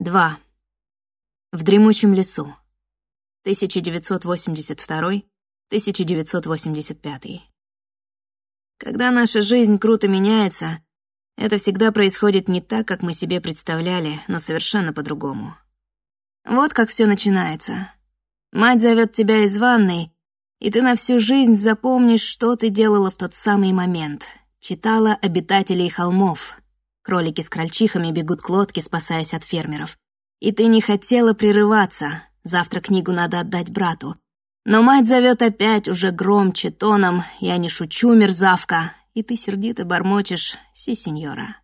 2. В дремучем лесу. 1982-1985. Когда наша жизнь круто меняется, это всегда происходит не так, как мы себе представляли, но совершенно по-другому. Вот как все начинается. Мать зовет тебя из ванной, и ты на всю жизнь запомнишь, что ты делала в тот самый момент. Читала «Обитателей холмов», Кролики с крольчихами бегут к лодке, спасаясь от фермеров. И ты не хотела прерываться. Завтра книгу надо отдать брату. Но мать зовет опять уже громче тоном «Я не шучу, мерзавка!» И ты сердито бормочешь «Си, сеньора».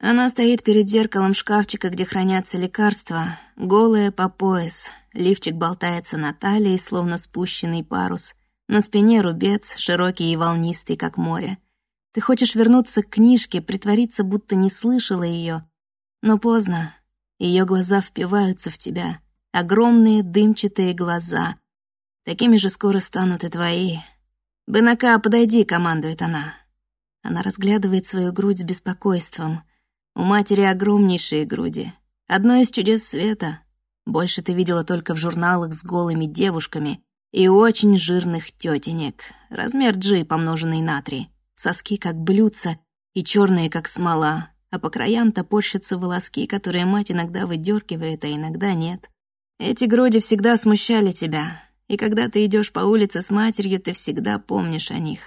Она стоит перед зеркалом шкафчика, где хранятся лекарства, голая по пояс. Лифчик болтается на талии, словно спущенный парус. На спине рубец, широкий и волнистый, как море. Ты хочешь вернуться к книжке, притвориться, будто не слышала ее, но поздно. Ее глаза впиваются в тебя, огромные дымчатые глаза. Такими же скоро станут и твои. «Бенака, подойди», — командует она. Она разглядывает свою грудь с беспокойством. У матери огромнейшие груди. Одно из чудес света. Больше ты видела только в журналах с голыми девушками и очень жирных тетенек. Размер G, помноженный на три соски как блюдца и черные как смола, а по краям топорщатся волоски, которые мать иногда выдергивает, а иногда нет. Эти груди всегда смущали тебя, и когда ты идешь по улице с матерью, ты всегда помнишь о них.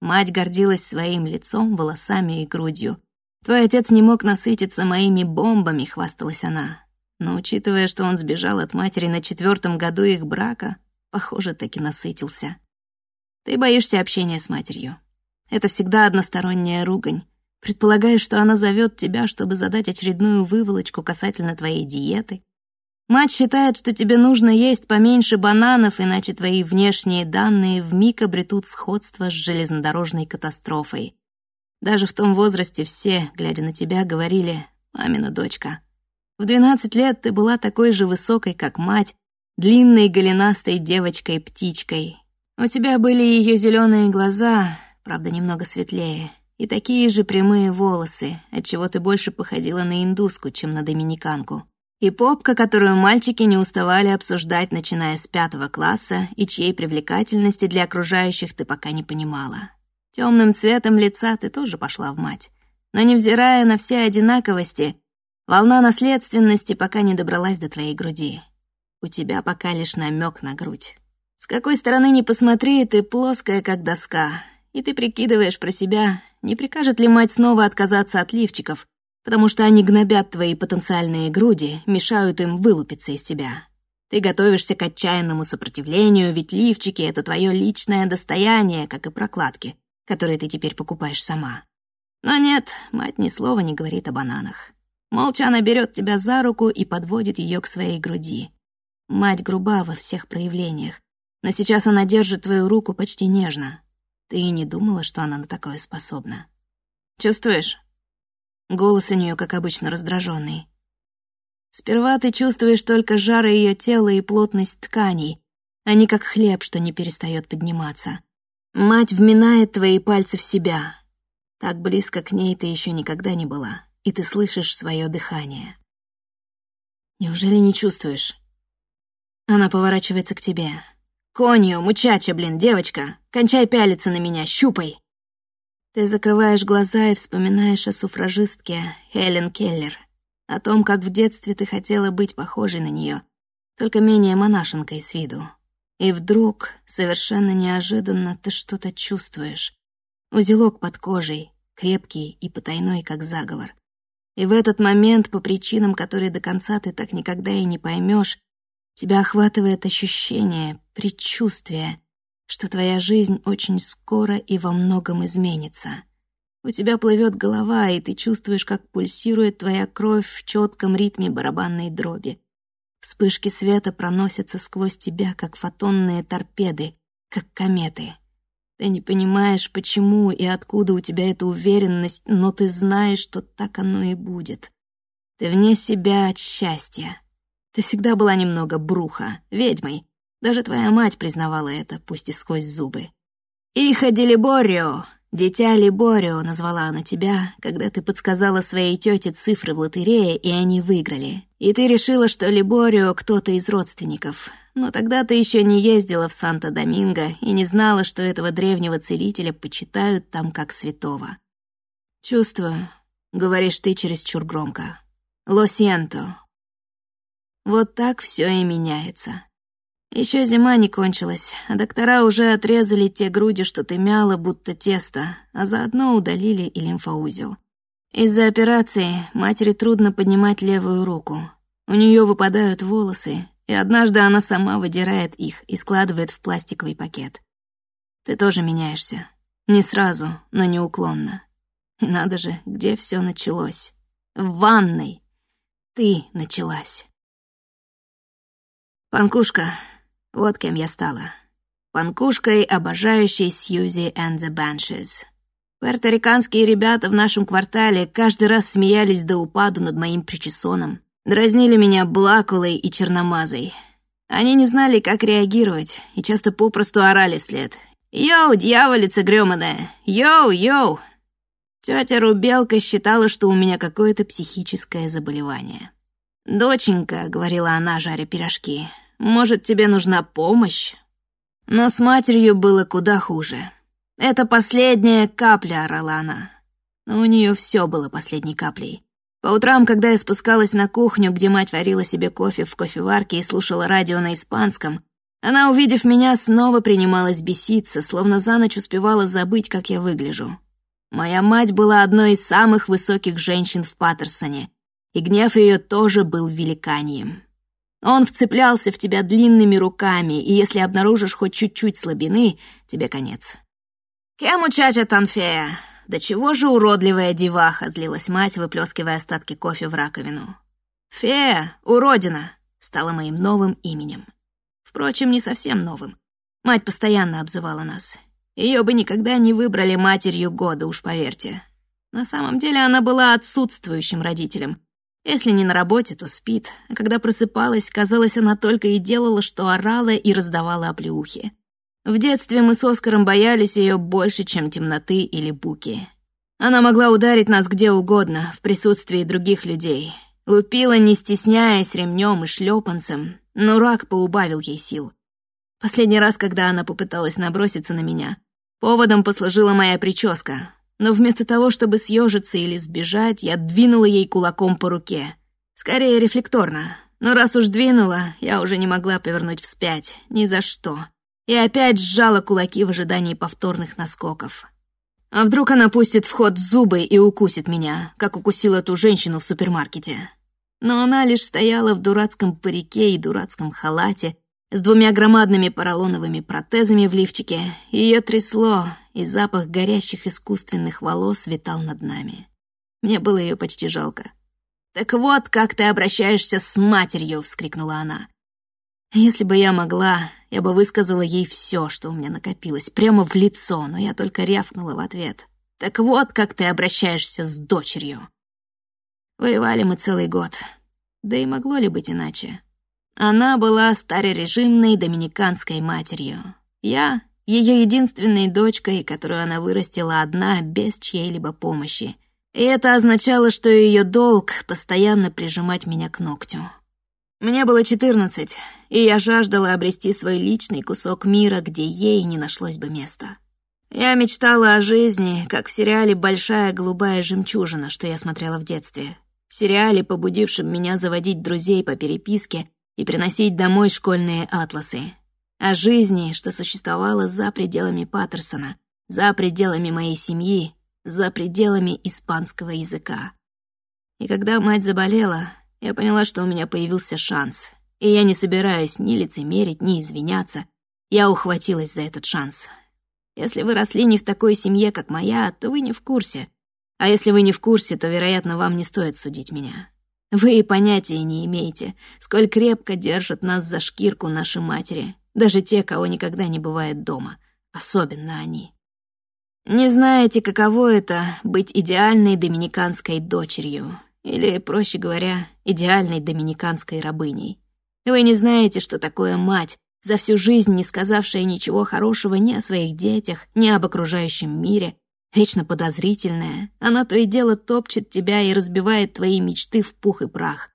Мать гордилась своим лицом, волосами и грудью. Твой отец не мог насытиться моими бомбами, хвасталась она. Но учитывая, что он сбежал от матери на четвертом году их брака, похоже, таки насытился. Ты боишься общения с матерью. Это всегда односторонняя ругань. Предполагаешь, что она зовет тебя, чтобы задать очередную выволочку касательно твоей диеты. Мать считает, что тебе нужно есть поменьше бананов, иначе твои внешние данные вмиг обретут сходство с железнодорожной катастрофой. Даже в том возрасте все, глядя на тебя, говорили «мамина дочка». В 12 лет ты была такой же высокой, как мать, длинной голенастой девочкой-птичкой. У тебя были ее зеленые глаза, правда, немного светлее, и такие же прямые волосы, отчего ты больше походила на индуску, чем на доминиканку. И попка, которую мальчики не уставали обсуждать, начиная с пятого класса, и чьей привлекательности для окружающих ты пока не понимала. Темным цветом лица ты тоже пошла в мать. Но невзирая на все одинаковости, волна наследственности пока не добралась до твоей груди. У тебя пока лишь намек на грудь. С какой стороны ни посмотри, ты плоская, как доска, и ты прикидываешь про себя, не прикажет ли мать снова отказаться от лифчиков, потому что они гнобят твои потенциальные груди, мешают им вылупиться из тебя. Ты готовишься к отчаянному сопротивлению, ведь лифчики — это твое личное достояние, как и прокладки, которые ты теперь покупаешь сама. Но нет, мать ни слова не говорит о бананах. Молча она берет тебя за руку и подводит ее к своей груди. Мать груба во всех проявлениях, но сейчас она держит твою руку почти нежно, ты и не думала, что она на такое способна. Чувствуешь? Голос у нее, как обычно, раздраженный. Сперва ты чувствуешь только жар ее тела и плотность тканей, а не как хлеб, что не перестает подниматься. Мать вминает твои пальцы в себя. Так близко к ней ты еще никогда не была, и ты слышишь свое дыхание. Неужели не чувствуешь? Она поворачивается к тебе. «Конью, мучача, блин, девочка! Кончай пялиться на меня, щупай!» Ты закрываешь глаза и вспоминаешь о суфражистке Хелен Келлер, о том, как в детстве ты хотела быть похожей на нее, только менее монашенкой с виду. И вдруг, совершенно неожиданно, ты что-то чувствуешь. Узелок под кожей, крепкий и потайной, как заговор. И в этот момент, по причинам, которые до конца ты так никогда и не поймешь, тебя охватывает ощущение, предчувствие, что твоя жизнь очень скоро и во многом изменится. У тебя плывет голова, и ты чувствуешь, как пульсирует твоя кровь в четком ритме барабанной дроби. Вспышки света проносятся сквозь тебя, как фотонные торпеды, как кометы. Ты не понимаешь, почему и откуда у тебя эта уверенность, но ты знаешь, что так оно и будет. Ты вне себя от счастья. Ты всегда была немного бруха, ведьмой, даже твоя мать признавала это, пусть и сквозь зубы. «Иха Делиборио! «Дитя Либорио» назвала она тебя, когда ты подсказала своей тете цифры в лотерее, и они выиграли. И ты решила, что Либорио кто-то из родственников. Но тогда ты еще не ездила в Санто-Доминго и не знала, что этого древнего целителя почитают там как святого. «Чувствую», — говоришь ты чересчур громко. «Ло сиенто». Вот так все и меняется. Еще зима не кончилась, а доктора уже отрезали те груди, что ты мяла, будто тесто, а заодно удалили и лимфоузел. Из-за операции матери трудно поднимать левую руку. У нее выпадают волосы, и однажды она сама выдирает их и складывает в пластиковый пакет. Ты тоже меняешься. Не сразу, но неуклонно. И надо же, где все началось? В ванной. Ты началась. Панкушка, вот кем я стала. Панкушкой, обожающей Сьюзи and the Banshees. Пуэрториканские ребята в нашем квартале каждый раз смеялись до упаду над моим причесоном. Дразнили меня Блакулой и Черномазой. Они не знали, как реагировать, и часто попросту орали вслед. «Йоу, дьяволица грёбаная! Йоу, йоу!» Тётя Рубелка считала, что у меня какое-то психическое заболевание. «Доченька», — говорила она, жаря пирожки, — «может, тебе нужна помощь?» Но с матерью было куда хуже. «Это последняя капля», — орала она. Но у нее все было последней каплей. По утрам, когда я спускалась на кухню, где мать варила себе кофе в кофеварке и слушала радио на испанском, она, увидев меня, снова принималась беситься, словно за ночь успевала забыть, как я выгляжу. Моя мать была одной из самых высоких женщин в Паттерсоне, и гнев ее тоже был великанием. Он вцеплялся в тебя длинными руками, и если обнаружишь хоть чуть-чуть слабины, тебе конец. «Кем учача Танфея? Да чего же уродливая деваха!» — злилась мать, выплескивая остатки кофе в раковину. «Фея, уродина!» — стала моим новым именем. Впрочем, не совсем новым. Мать постоянно обзывала нас. Ее бы никогда не выбрали матерью года, уж поверьте. На самом деле она была отсутствующим родителем. Если не на работе, то спит, а когда просыпалась, казалось, она только и делала, что орала и раздавала оплеухи. В детстве мы с Оскаром боялись ее больше, чем темноты или буки. Она могла ударить нас где угодно, в присутствии других людей. Лупила, не стесняясь, ремнем и шлепанцем, но рак поубавил ей сил. Последний раз, когда она попыталась наброситься на меня, поводом послужила моя прическа, но вместо того, чтобы съежиться или сбежать, я двинула ей кулаком по руке. Скорее рефлекторно, но раз уж двинула, я уже не могла повернуть вспять, ни за что и опять сжала кулаки в ожидании повторных наскоков. А вдруг она пустит в ход зубы и укусит меня, как укусила ту женщину в супермаркете? Но она лишь стояла в дурацком парике и дурацком халате, с двумя громадными поролоновыми протезами в лифчике, ее трясло, и запах горящих искусственных волос витал над нами. Мне было ее почти жалко. «Так вот, как ты обращаешься с матерью!» — вскрикнула она. Если бы я могла, я бы высказала ей все, что у меня накопилось, прямо в лицо, но я только рявкнула в ответ. «Так вот, как ты обращаешься с дочерью!» Воевали мы целый год. Да и могло ли быть иначе? Она была старорежимной доминиканской матерью. Я — ее единственной дочкой, которую она вырастила одна, без чьей-либо помощи. И это означало, что ее долг — постоянно прижимать меня к ногтю. Мне было четырнадцать, и я жаждала обрести свой личный кусок мира, где ей не нашлось бы места. Я мечтала о жизни, как в сериале «Большая голубая жемчужина», что я смотрела в детстве. сериале, побудившем меня заводить друзей по переписке и приносить домой школьные атласы. О жизни, что существовала за пределами Паттерсона, за пределами моей семьи, за пределами испанского языка. И когда мать заболела, я поняла, что у меня появился шанс, и я не собираюсь ни лицемерить, ни извиняться. Я ухватилась за этот шанс. Если вы росли не в такой семье, как моя, то вы не в курсе. А если вы не в курсе, то, вероятно, вам не стоит судить меня. Вы и понятия не имеете, сколь крепко держат нас за шкирку наши матери, даже те, кого никогда не бывает дома, особенно они. Не знаете, каково это — быть идеальной доминиканской дочерью, или, проще говоря, идеальной доминиканской рабыней. Вы не знаете, что такое мать, за всю жизнь не сказавшая ничего хорошего ни о своих детях, ни об окружающем мире. вечно подозрительная. Она то и дело топчет тебя и разбивает твои мечты в пух и прах.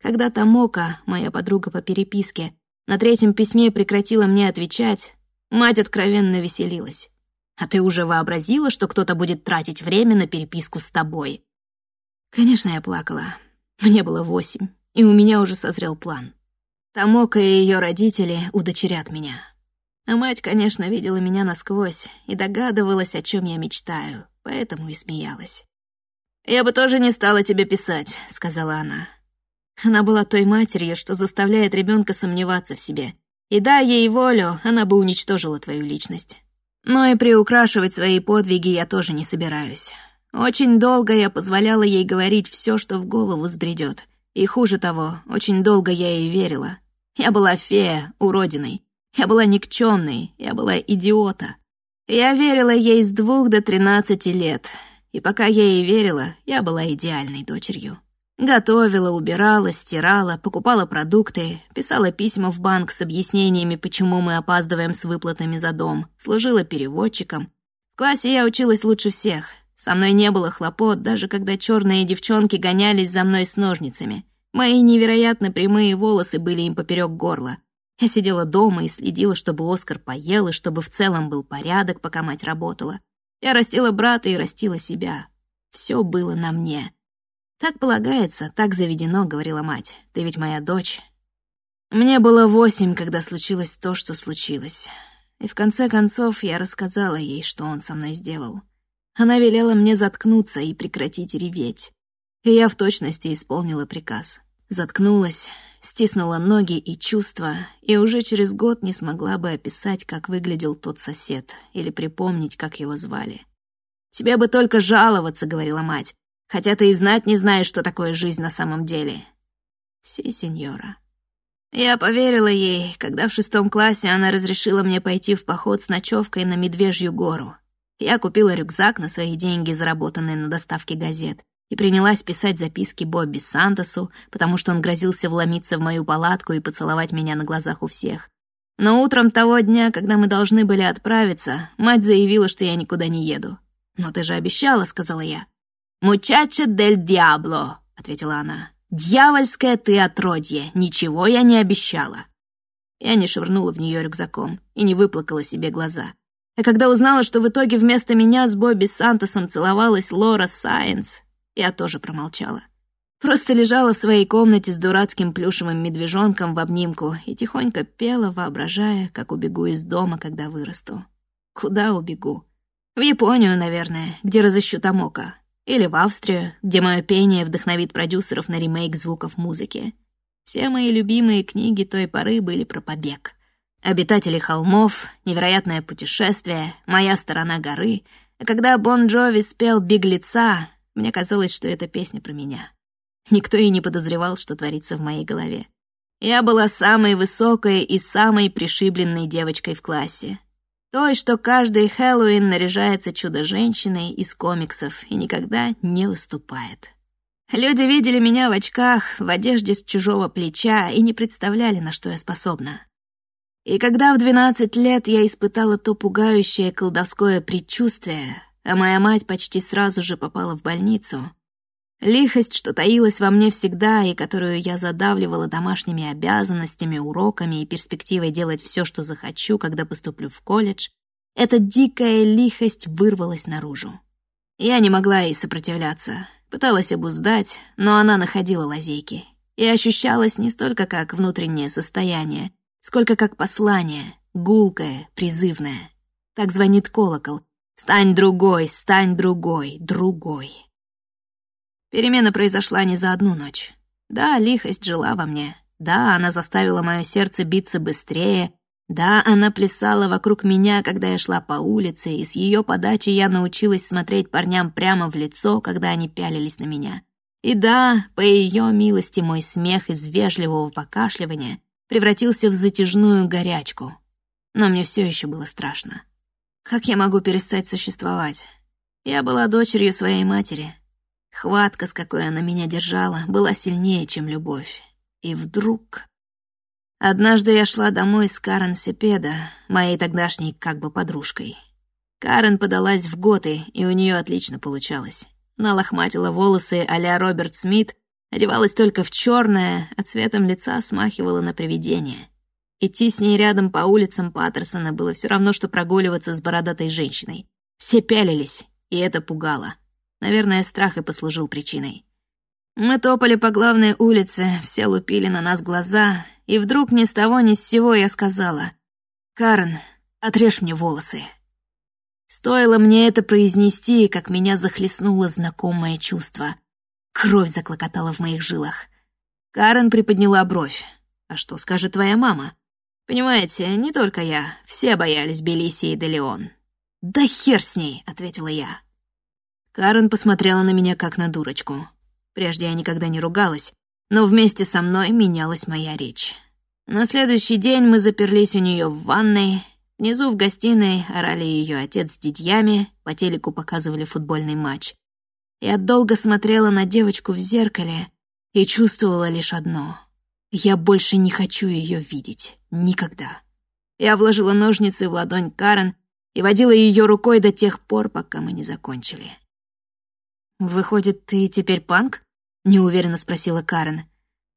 Когда Тамока, моя подруга по переписке, на третьем письме прекратила мне отвечать, мать откровенно веселилась. «А ты уже вообразила, что кто-то будет тратить время на переписку с тобой?» Конечно, я плакала. Мне было восемь, и у меня уже созрел план. Тамока и ее родители удочерят меня. А мать, конечно, видела меня насквозь и догадывалась, о чем я мечтаю, поэтому и смеялась. «Я бы тоже не стала тебе писать», — сказала она. Она была той матерью, что заставляет ребенка сомневаться в себе. И дай ей волю, она бы уничтожила твою личность. Но и приукрашивать свои подвиги я тоже не собираюсь. Очень долго я позволяла ей говорить все, что в голову сбредет. И хуже того, очень долго я ей верила. Я была фея, уродиной. Я была никчемной, я была идиота. Я верила ей с двух до тринадцати лет. И пока я ей верила, я была идеальной дочерью. Готовила, убирала, стирала, покупала продукты, писала письма в банк с объяснениями, почему мы опаздываем с выплатами за дом, служила переводчиком. В классе я училась лучше всех. Со мной не было хлопот, даже когда черные девчонки гонялись за мной с ножницами. Мои невероятно прямые волосы были им поперек горла. Я сидела дома и следила, чтобы Оскар поел, и чтобы в целом был порядок, пока мать работала. Я растила брата и растила себя. Все было на мне. «Так полагается, так заведено», — говорила мать. «Ты ведь моя дочь». Мне было восемь, когда случилось то, что случилось. И в конце концов я рассказала ей, что он со мной сделал. Она велела мне заткнуться и прекратить реветь. И я в точности исполнила приказ. Заткнулась, стиснула ноги и чувства, и уже через год не смогла бы описать, как выглядел тот сосед, или припомнить, как его звали. «Тебе бы только жаловаться», — говорила мать хотя ты и знать не знаешь, что такое жизнь на самом деле. Си, сеньора. Я поверила ей, когда в шестом классе она разрешила мне пойти в поход с ночевкой на Медвежью гору. Я купила рюкзак на свои деньги, заработанные на доставке газет, и принялась писать записки Бобби Сантосу, потому что он грозился вломиться в мою палатку и поцеловать меня на глазах у всех. Но утром того дня, когда мы должны были отправиться, мать заявила, что я никуда не еду. «Но ты же обещала», — сказала я. «Мучача дель диабло», — ответила она. «Дьявольское ты отродье, ничего я не обещала». Я не швырнула в нее рюкзаком и не выплакала себе глаза. А когда узнала, что в итоге вместо меня с Бобби Сантосом целовалась Лора Сайенс, я тоже промолчала. Просто лежала в своей комнате с дурацким плюшевым медвежонком в обнимку и тихонько пела, воображая, как убегу из дома, когда вырасту. Куда убегу? В Японию, наверное, где разыщу Тамока. Или в Австрию, где мое пение вдохновит продюсеров на ремейк звуков музыки. Все мои любимые книги той поры были про побег. «Обитатели холмов», «Невероятное путешествие», «Моя сторона горы». А когда Бон Джови спел «Беглеца», мне казалось, что это песня про меня. Никто и не подозревал, что творится в моей голове. Я была самой высокой и самой пришибленной девочкой в классе. Той, что каждый Хэллоуин наряжается чудо-женщиной из комиксов и никогда не уступает. Люди видели меня в очках, в одежде с чужого плеча и не представляли, на что я способна. И когда в 12 лет я испытала то пугающее колдовское предчувствие, а моя мать почти сразу же попала в больницу, Лихость, что таилась во мне всегда и которую я задавливала домашними обязанностями, уроками и перспективой делать все, что захочу, когда поступлю в колледж, эта дикая лихость вырвалась наружу. Я не могла ей сопротивляться, пыталась обуздать, но она находила лазейки и ощущалась не столько как внутреннее состояние, сколько как послание, гулкое, призывное. Так звонит колокол. «Стань другой, стань другой, другой». Перемена произошла не за одну ночь. Да, лихость жила во мне. Да, она заставила мое сердце биться быстрее. Да, она плясала вокруг меня, когда я шла по улице, и с ее подачи я научилась смотреть парням прямо в лицо, когда они пялились на меня. И да, по ее милости мой смех из вежливого покашливания превратился в затяжную горячку. Но мне все еще было страшно. Как я могу перестать существовать? Я была дочерью своей матери, Хватка, с какой она меня держала, была сильнее, чем любовь. И вдруг... Однажды я шла домой с Карен Сепеда, моей тогдашней как бы подружкой. Карен подалась в готы, и у нее отлично получалось. Она лохматила волосы а Роберт Смит, одевалась только в черное, а цветом лица смахивала на привидение. Идти с ней рядом по улицам Паттерсона было все равно, что прогуливаться с бородатой женщиной. Все пялились, и это пугало. Наверное, страх и послужил причиной. Мы топали по главной улице, все лупили на нас глаза, и вдруг ни с того ни с сего я сказала, «Карен, отрежь мне волосы». Стоило мне это произнести, как меня захлестнуло знакомое чувство. Кровь заклокотала в моих жилах. Карен приподняла бровь. «А что скажет твоя мама?» «Понимаете, не только я. Все боялись Белиси и Делеон». «Да хер с ней!» — ответила я. Карен посмотрела на меня как на дурочку. Прежде я никогда не ругалась, но вместе со мной менялась моя речь. На следующий день мы заперлись у нее в ванной. Внизу в гостиной орали ее отец с дядьями, по телеку показывали футбольный матч. Я долго смотрела на девочку в зеркале и чувствовала лишь одно. Я больше не хочу ее видеть. Никогда. Я вложила ножницы в ладонь Карен и водила ее рукой до тех пор, пока мы не закончили. «Выходит, ты теперь панк?» — неуверенно спросила Карен.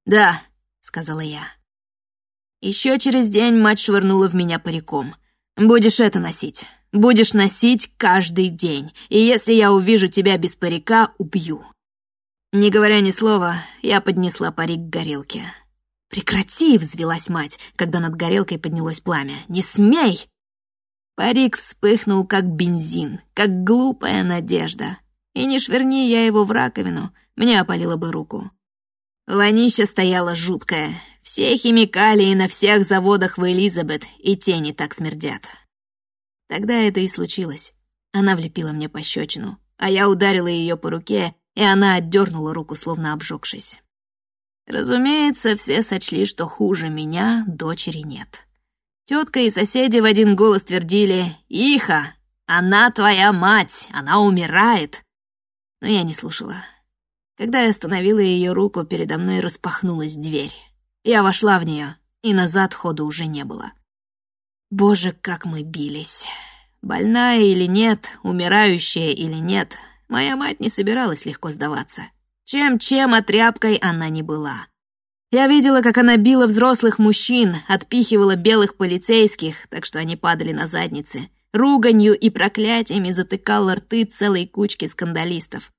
«Да», — сказала я. Еще через день мать швырнула в меня париком. «Будешь это носить. Будешь носить каждый день. И если я увижу тебя без парика, убью». Не говоря ни слова, я поднесла парик к горелке. «Прекрати!» — взвелась мать, когда над горелкой поднялось пламя. «Не смей!» Парик вспыхнул, как бензин, как глупая надежда. И не швырни я его в раковину, мне опалило бы руку. Вонища стояла жуткая. Все химикалии на всех заводах в Элизабет и тени так смердят. Тогда это и случилось. Она влепила мне пощечину, а я ударила ее по руке, и она отдернула руку, словно обжегшись. Разумеется, все сочли, что хуже меня дочери нет. Тетка и соседи в один голос твердили «Иха, она твоя мать, она умирает!» Но я не слушала. Когда я остановила ее руку, передо мной распахнулась дверь. Я вошла в нее, и назад хода уже не было. Боже, как мы бились. Больная или нет, умирающая или нет, моя мать не собиралась легко сдаваться. Чем-чем, а тряпкой она не была. Я видела, как она била взрослых мужчин, отпихивала белых полицейских, так что они падали на задницы. Руганью и проклятиями затыкала рты целой кучки скандалистов.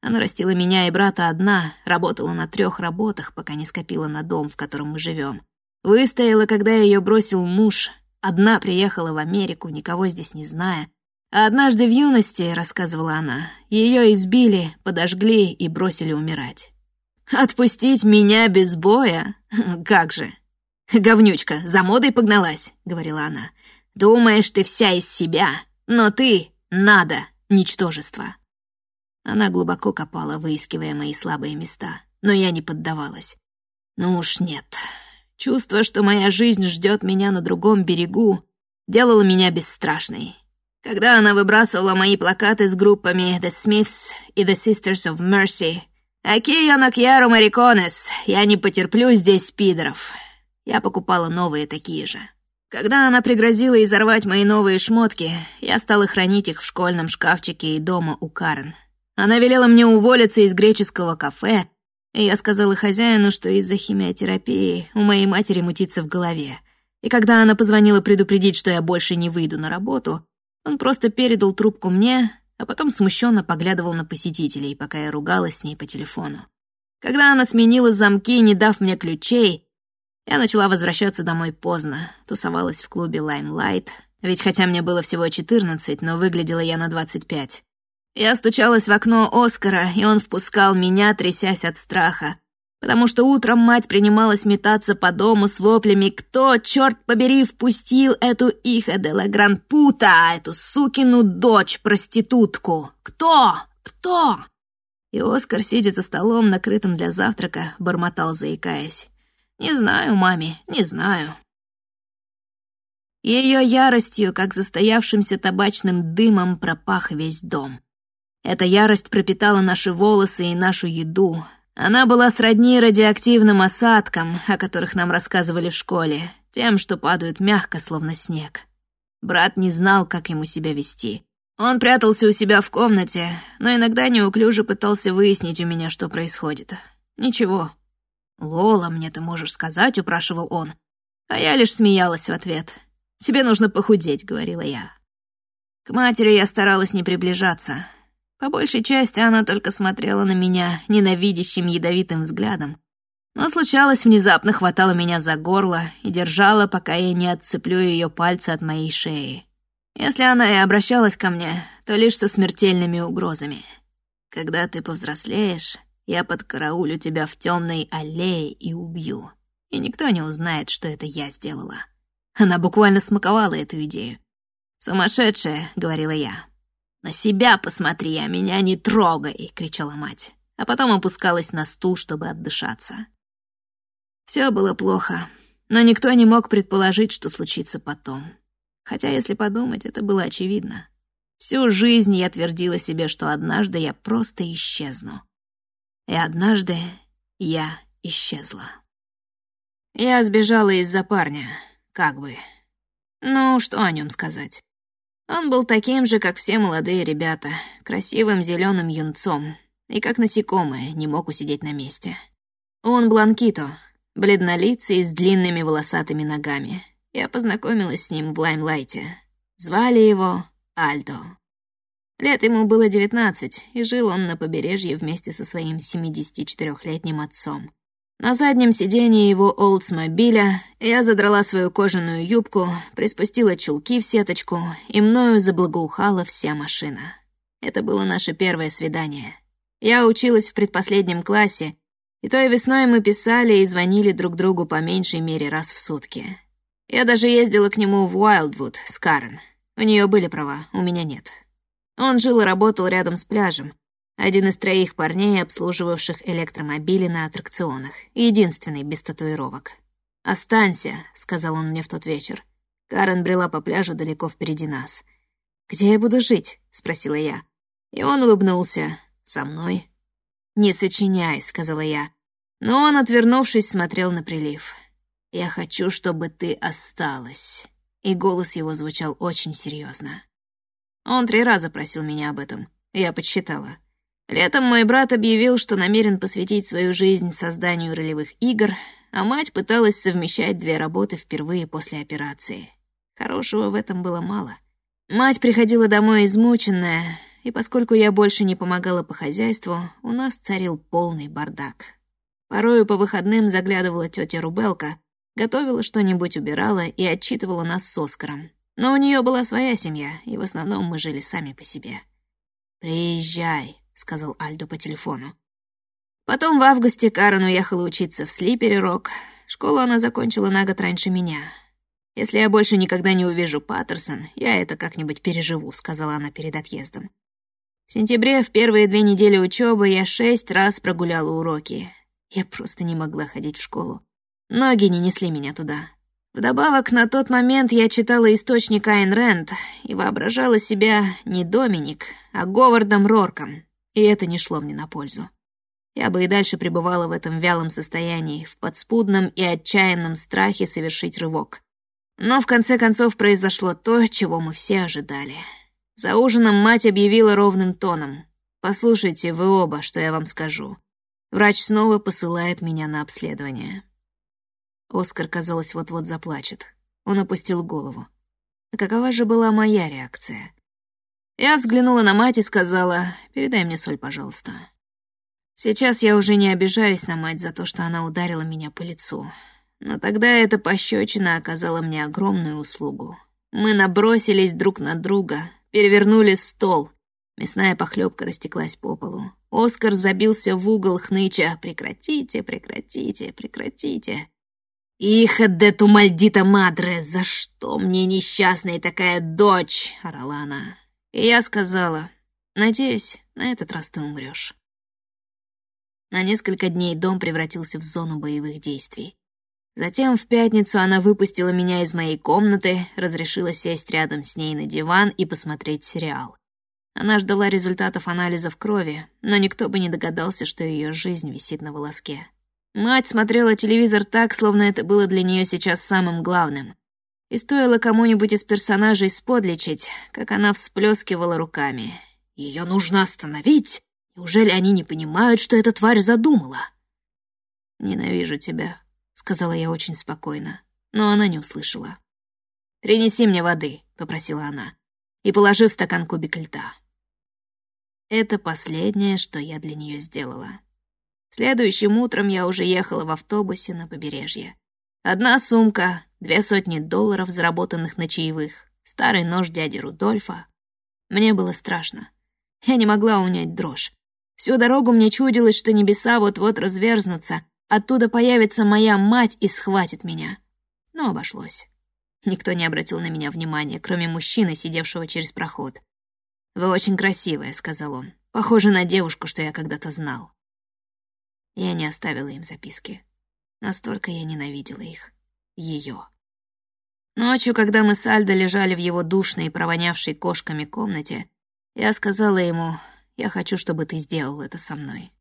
Она растила меня и брата одна, работала на трех работах, пока не скопила на дом, в котором мы живем. Выстояла, когда ее бросил муж. Одна приехала в Америку, никого здесь не зная. А однажды в юности, рассказывала она, ее избили, подожгли и бросили умирать. «Отпустить меня без боя? Как же!» «Говнючка, за модой погналась», — говорила она. «Думаешь, ты вся из себя, но ты — надо, ничтожество». Она глубоко копала, выискивая мои слабые места, но я не поддавалась. Ну уж нет. Чувство, что моя жизнь ждет меня на другом берегу, делало меня бесстрашной. Когда она выбрасывала мои плакаты с группами The Smiths и The Sisters of Mercy, «Аки я накьяру мариконес, я не потерплю здесь спидеров», я покупала новые такие же. Когда она пригрозила изорвать мои новые шмотки, я стала хранить их в школьном шкафчике и дома у Карен. Она велела мне уволиться из греческого кафе, и я сказала хозяину, что из-за химиотерапии у моей матери мутится в голове. И когда она позвонила предупредить, что я больше не выйду на работу, он просто передал трубку мне, а потом смущенно поглядывал на посетителей, пока я ругалась с ней по телефону. Когда она сменила замки, не дав мне ключей, я начала возвращаться домой поздно, тусовалась в клубе Limelight, ведь хотя мне было всего 14, но выглядела я на 25. Я стучалась в окно Оскара, и он впускал меня, трясясь от страха. Потому что утром мать принималась метаться по дому с воплями «Кто, черт побери, впустил эту Иха де ла Гранпута, эту сукину дочь-проститутку? Кто? Кто?» И Оскар, сидя за столом, накрытым для завтрака, бормотал, заикаясь. «Не знаю, маме, не знаю». Ее яростью, как застоявшимся табачным дымом, пропах весь дом. Эта ярость пропитала наши волосы и нашу еду. Она была сродни радиоактивным осадкам, о которых нам рассказывали в школе, тем, что падают мягко, словно снег. Брат не знал, как ему себя вести. Он прятался у себя в комнате, но иногда неуклюже пытался выяснить у меня, что происходит. Ничего. «Лола, мне ты можешь сказать?» — упрашивал он. А я лишь смеялась в ответ. «Тебе нужно похудеть», — говорила я. К матери я старалась не приближаться. По большей части она только смотрела на меня ненавидящим ядовитым взглядом. Но случалось, внезапно хватала меня за горло и держала, пока я не отцеплю ее пальцы от моей шеи. Если она и обращалась ко мне, то лишь со смертельными угрозами. Когда ты повзрослеешь, я подкараулю тебя в темной аллее и убью. И никто не узнает, что это я сделала. Она буквально смаковала эту идею. «Сумасшедшая», — говорила я. «На себя посмотри, а меня не трогай», — кричала мать. А потом опускалась на стул, чтобы отдышаться. Все было плохо, но никто не мог предположить, что случится потом. Хотя, если подумать, это было очевидно. Всю жизнь я твердила себе, что однажды я просто исчезну. И однажды я исчезла. Я сбежала из-за парня, как бы. Ну, что о нем сказать? Он был таким же, как все молодые ребята, красивым зеленым юнцом, и как насекомое не мог усидеть на месте. Он бланкито, бледнолицый с длинными волосатыми ногами. Я познакомилась с ним в Лаймлайте. Звали его Альдо. Лет ему было девятнадцать, и жил он на побережье вместе со своим 74-летним отцом. На заднем сиденье его Олдсмобиля я задрала свою кожаную юбку, приспустила чулки в сеточку, и мною заблагоухала вся машина. Это было наше первое свидание. Я училась в предпоследнем классе, и той весной мы писали и звонили друг другу по меньшей мере раз в сутки. Я даже ездила к нему в Уайлдвуд с Карен. У нее были права, у меня нет. Он жил и работал рядом с пляжем. Один из троих парней, обслуживавших электромобили на аттракционах. Единственный без татуировок. «Останься», — сказал он мне в тот вечер. Карен брела по пляжу далеко впереди нас. «Где я буду жить?» — спросила я. И он улыбнулся. «Со мной». «Не сочиняй», — сказала я. Но он, отвернувшись, смотрел на прилив. «Я хочу, чтобы ты осталась». И голос его звучал очень серьезно. Он три раза просил меня об этом. Я подсчитала. Летом мой брат объявил, что намерен посвятить свою жизнь созданию ролевых игр, а мать пыталась совмещать две работы впервые после операции. Хорошего в этом было мало. Мать приходила домой измученная, и поскольку я больше не помогала по хозяйству, у нас царил полный бардак. Порою по выходным заглядывала тетя Рубелка, готовила что-нибудь, убирала и отчитывала нас с Оскаром. Но у нее была своя семья, и в основном мы жили сами по себе. «Приезжай», — сказал Альдо по телефону. Потом в августе Карен уехала учиться в Слипере Рок. Школу она закончила на год раньше меня. «Если я больше никогда не увижу Паттерсон, я это как-нибудь переживу», — сказала она перед отъездом. В сентябре, в первые две недели учебы, я шесть раз прогуляла уроки. Я просто не могла ходить в школу. Ноги не несли меня туда. Вдобавок, на тот момент я читала источник Айн Рэнд и воображала себя не Доминик, а Говардом Рорком, и это не шло мне на пользу. Я бы и дальше пребывала в этом вялом состоянии, в подспудном и отчаянном страхе совершить рывок. Но в конце концов произошло то, чего мы все ожидали. За ужином мать объявила ровным тоном. «Послушайте вы оба, что я вам скажу. Врач снова посылает меня на обследование». Оскар, казалось, вот-вот заплачет. Он опустил голову. Какова же была моя реакция? Я взглянула на мать и сказала, «Передай мне соль, пожалуйста». Сейчас я уже не обижаюсь на мать за то, что она ударила меня по лицу. Но тогда эта пощечина оказала мне огромную услугу. Мы набросились друг на друга, перевернули стол. Мясная похлебка растеклась по полу. Оскар забился в угол хныча «Прекратите, прекратите, прекратите». «Иха де ту мальдита мадре, за что мне несчастная такая дочь?» — орала она. И я сказала, «Надеюсь, на этот раз ты умрешь». На несколько дней дом превратился в зону боевых действий. Затем в пятницу она выпустила меня из моей комнаты, разрешила сесть рядом с ней на диван и посмотреть сериал. Она ждала результатов анализов крови, но никто бы не догадался, что ее жизнь висит на волоске. Мать смотрела телевизор так, словно это было для нее сейчас самым главным. И стоило кому-нибудь из персонажей сподличить, как она всплескивала руками. Ее нужно остановить! Неужели они не понимают, что эта тварь задумала?» «Ненавижу тебя», — сказала я очень спокойно, но она не услышала. «Принеси мне воды», — попросила она, и положи в стакан кубик льда. Это последнее, что я для нее сделала. Следующим утром я уже ехала в автобусе на побережье. Одна сумка, две сотни долларов, заработанных на чаевых, старый нож дяди Рудольфа. Мне было страшно. Я не могла унять дрожь. Всю дорогу мне чудилось, что небеса вот-вот разверзнутся, оттуда появится моя мать и схватит меня. Но обошлось. Никто не обратил на меня внимания, кроме мужчины, сидевшего через проход. «Вы очень красивая», — сказал он. «Похожа на девушку, что я когда-то знал». Я не оставила им записки. Настолько я ненавидела их. Ее. Ночью, когда мы с Альдо лежали в его душной и провонявшей кошками комнате, я сказала ему, «Я хочу, чтобы ты сделал это со мной».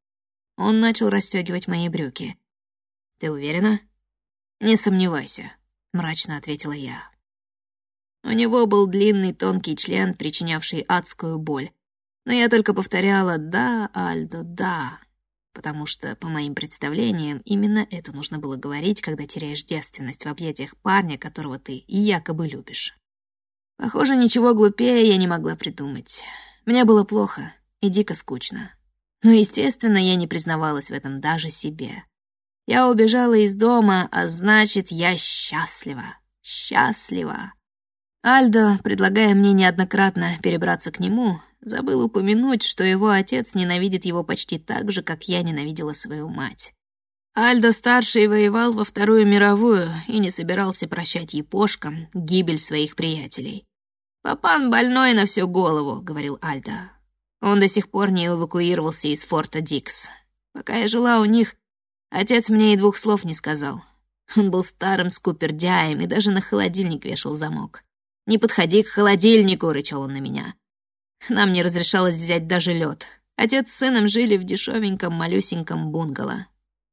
Он начал расстегивать мои брюки. «Ты уверена?» «Не сомневайся», — мрачно ответила я. У него был длинный тонкий член, причинявший адскую боль. Но я только повторяла «да, Альдо, да», потому что, по моим представлениям, именно это нужно было говорить, когда теряешь девственность в объятиях парня, которого ты якобы любишь. Похоже, ничего глупее я не могла придумать. Мне было плохо и дико скучно. Но, естественно, я не признавалась в этом даже себе. Я убежала из дома, а значит, я счастлива. Счастлива. Альдо, предлагая мне неоднократно перебраться к нему, забыл упомянуть, что его отец ненавидит его почти так же, как я ненавидела свою мать. Альдо-старший воевал во Вторую мировую и не собирался прощать япошкам гибель своих приятелей. «Папан больной на всю голову», — говорил Альдо. Он до сих пор не эвакуировался из форта Дикс. Пока я жила у них, отец мне и двух слов не сказал. Он был старым скупердяем и даже на холодильник вешал замок. «Не подходи к холодильнику», — рычал он на меня. Нам не разрешалось взять даже лед. Отец с сыном жили в дешевеньком малюсеньком бунгало.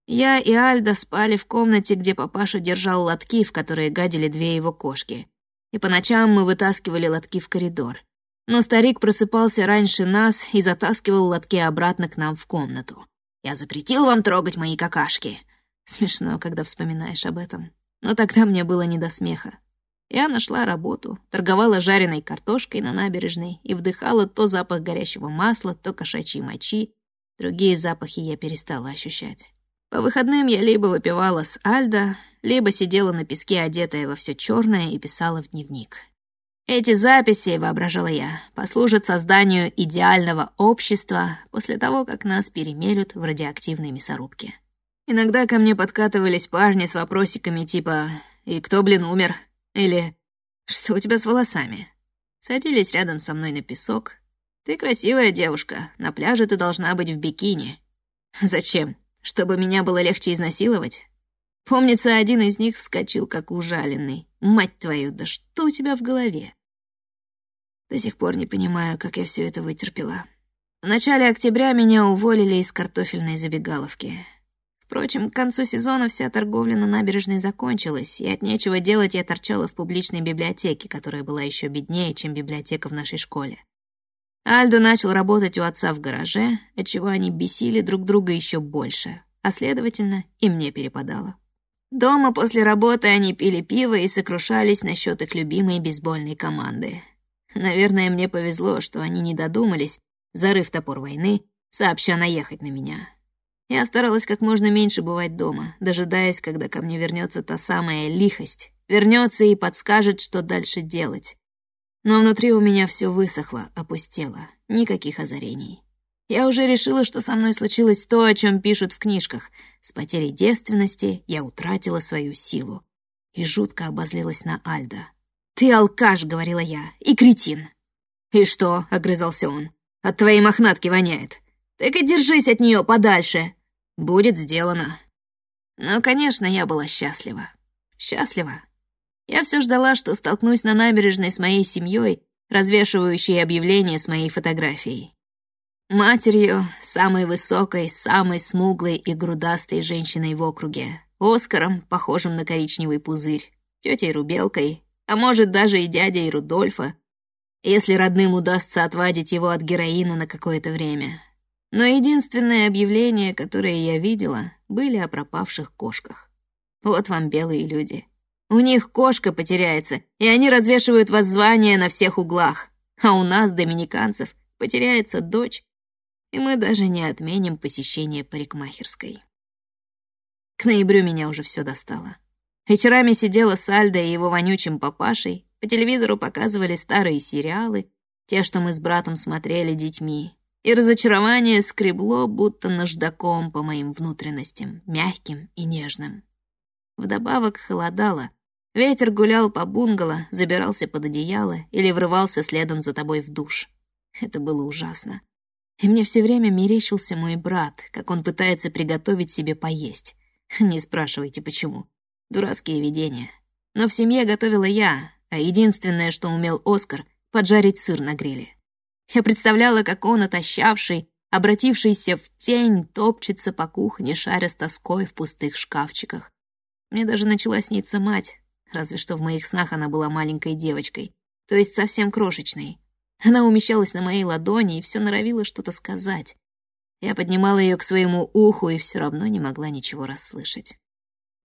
Я и Альда спали в комнате, где папаша держал лотки, в которые гадили две его кошки. И по ночам мы вытаскивали лотки в коридор. Но старик просыпался раньше нас и затаскивал лотки обратно к нам в комнату. «Я запретил вам трогать мои какашки». Смешно, когда вспоминаешь об этом. Но тогда мне было не до смеха. Я нашла работу, торговала жареной картошкой на набережной и вдыхала то запах горящего масла, то кошачьей мочи. Другие запахи я перестала ощущать. По выходным я либо выпивала с Альда, либо сидела на песке, одетая во все черное, и писала в дневник. Эти записи, воображала я, послужат созданию идеального общества после того, как нас перемелют в радиоактивной мясорубке. Иногда ко мне подкатывались парни с вопросиками типа «И кто, блин, умер?» Или «Что у тебя с волосами?» Садились рядом со мной на песок. «Ты красивая девушка, на пляже ты должна быть в бикини». «Зачем? Чтобы меня было легче изнасиловать?» Помнится, один из них вскочил, как ужаленный. «Мать твою, да что у тебя в голове?» До сих пор не понимаю, как я все это вытерпела. В начале октября меня уволили из картофельной забегаловки. Впрочем, к концу сезона вся торговля на набережной закончилась, и от нечего делать я торчала в публичной библиотеке, которая была еще беднее, чем библиотека в нашей школе. Альдо начал работать у отца в гараже, отчего они бесили друг друга еще больше, а, следовательно, и мне перепадало. Дома после работы они пили пиво и сокрушались насчет их любимой бейсбольной команды. Наверное, мне повезло, что они не додумались, зарыв топор войны, сообща наехать на меня. Я старалась как можно меньше бывать дома, дожидаясь, когда ко мне вернется та самая лихость, вернется и подскажет, что дальше делать. Но внутри у меня все высохло, опустело, никаких озарений. Я уже решила, что со мной случилось то, о чем пишут в книжках. С потерей девственности я утратила свою силу. И жутко обозлилась на Альда. «Ты алкаш», — говорила я, — «и кретин». «И что?» — огрызался он. «От твоей мохнатки воняет. Так и держись от нее подальше. Будет сделано. Но, конечно, я была счастлива. Счастлива. Я все ждала, что столкнусь на набережной с моей семьей, развешивающей объявление с моей фотографией. Матерью, самой высокой, самой смуглой и грудастой женщиной в округе. Оскаром, похожим на коричневый пузырь. Тетей Рубелкой, а может даже и дядя и Рудольфа, если родным удастся отвадить его от героина на какое-то время. Но единственное объявление, которое я видела, были о пропавших кошках. Вот вам белые люди. У них кошка потеряется, и они развешивают воззвания на всех углах. А у нас, доминиканцев, потеряется дочь, и мы даже не отменим посещение парикмахерской. К ноябрю меня уже все достало. Вечерами сидела с Альдой и его вонючим папашей, по телевизору показывали старые сериалы, те, что мы с братом смотрели детьми, и разочарование скребло, будто наждаком по моим внутренностям, мягким и нежным. Вдобавок холодало, Ветер гулял по бунгало, забирался под одеяло или врывался следом за тобой в душ. Это было ужасно. И мне все время мерещился мой брат, как он пытается приготовить себе поесть. Не спрашивайте, почему. Дурацкие видения. Но в семье готовила я, а единственное, что умел Оскар — поджарить сыр на гриле. Я представляла, как он, отощавший, обратившийся в тень, топчется по кухне, шаря с тоской в пустых шкафчиках. Мне даже начала сниться мать, разве что в моих снах она была маленькой девочкой, то есть совсем крошечной. Она умещалась на моей ладони и все норовила что-то сказать. Я поднимала ее к своему уху и все равно не могла ничего расслышать.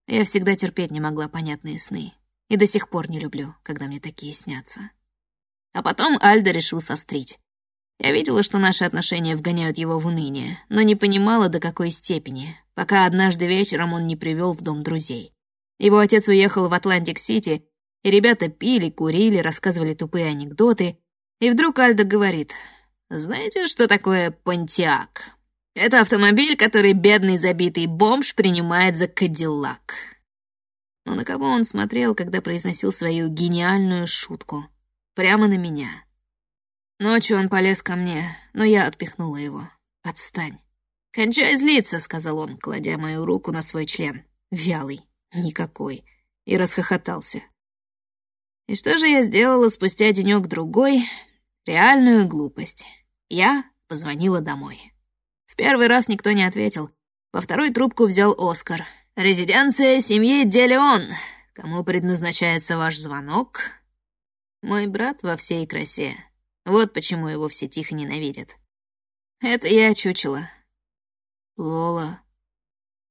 Я всегда терпеть не могла понятные сны. И до сих пор не люблю, когда мне такие снятся. А потом Альда решил сострить. Я видела, что наши отношения вгоняют его в уныние, но не понимала, до какой степени, пока однажды вечером он не привел в дом друзей. Его отец уехал в Атлантик-Сити, и ребята пили, курили, рассказывали тупые анекдоты. И вдруг Альдо говорит, «Знаете, что такое понтиак? Это автомобиль, который бедный забитый бомж принимает за кадиллак». Но на кого он смотрел, когда произносил свою гениальную шутку? Прямо на меня. Ночью он полез ко мне, но я отпихнула его. «Отстань». «Кончай злиться», — сказал он, кладя мою руку на свой член. Вялый. Никакой. И расхохотался. И что же я сделала спустя денёк-другой? Реальную глупость. Я позвонила домой. В первый раз никто не ответил. Во второй трубку взял Оскар. «Резиденция семьи Делеон. Кому предназначается ваш звонок?» Мой брат во всей красе. Вот почему его все тихо ненавидят. Это я чучела. Лола.